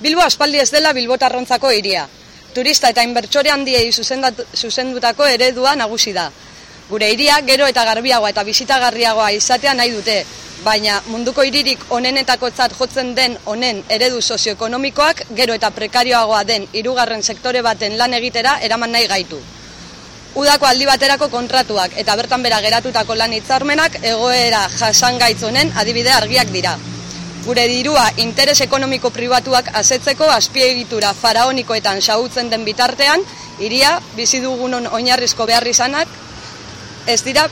Bilbo aspaldi ez dela Bilbotarrontzako hiria. Turista eta inbertsore handiei zuzendutako eredua nagusi da. Gure hiria gero eta garbiagoa eta bisitagarriagoa izatea nahi dute, baina munduko hiririk onenetako jotzen den honen eredu sozioekonomikoak gero eta prekarioagoa den hirugarren sektore baten lan egitera eraman nahi gaitu. Udako aldi baterako kontratuak eta bertan bera geratutako lan hitzarmenak egoera jasangaitz honen adibide argiak dira gure dirua interes ekonomiko pribatuak asetzeko azpiegitura faraonikoetan xautzen den bitartean, iria bizi dugunon oinarrizko behar izanak, ez dira,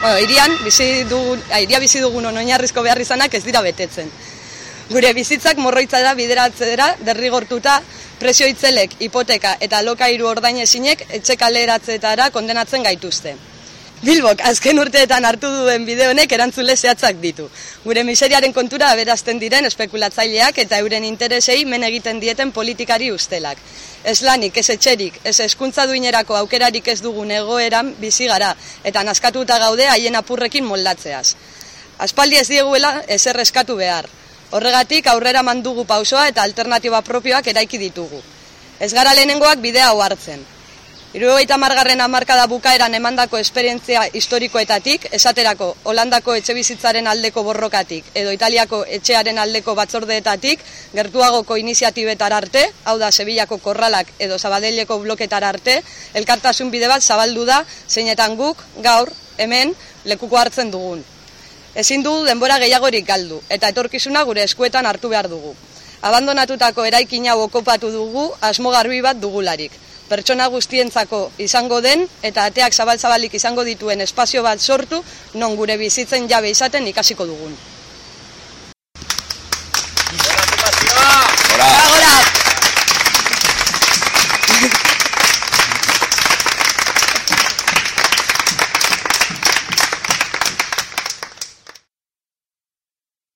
bueno, irian bizi dugun, iria bizi dugunon oinarrizko behar izanak ez dira betetzen. Gure bizitzak morroitzara bideratzera derrigortuta presioitzelek, hipoteka eta lokairu ordainezinek etxe kaleratzetara kondenatzen gaituzte. Bilbok azken urteetan hartu duen bideo honek erantzule zehatzak ditu. Gure miseriaren kontura aberazten diren espekulatzaileak eta euren interesei men egiten dieten politikari ustelak. Ez lanik, ez etxerik, ez eskuntza duinerako aukerarik ez dugun egoeran bizi gara eta naskatuta gaude haien apurrekin moldatzeaz. Aspaldi ez dieguela ez erreskatu behar. Horregatik aurrera mandugu pausoa eta alternatiba propioak eraiki ditugu. Ez gara lehenengoak bidea hau hartzen. Irugaita margarren amarkada bukaeran emandako esperientzia historikoetatik, esaterako Holandako etxe bizitzaren aldeko borrokatik edo Italiako etxearen aldeko batzordeetatik, gertuagoko iniziatibetar arte, hau da Sevillako korralak edo Zabadeleko bloketar arte, elkartasun bide bat zabaldu da, zeinetan guk, gaur, hemen, lekuko hartzen dugun. Ezin dugu denbora gehiagorik galdu, eta etorkizuna gure eskuetan hartu behar dugu. Abandonatutako eraikina okupatu dugu, asmo garbi bat dugularik pertsona guztientzako izango den eta ateak zabal-zabalik izango dituen espazio bat sortu non gure bizitzen jabe izaten ikasiko dugun.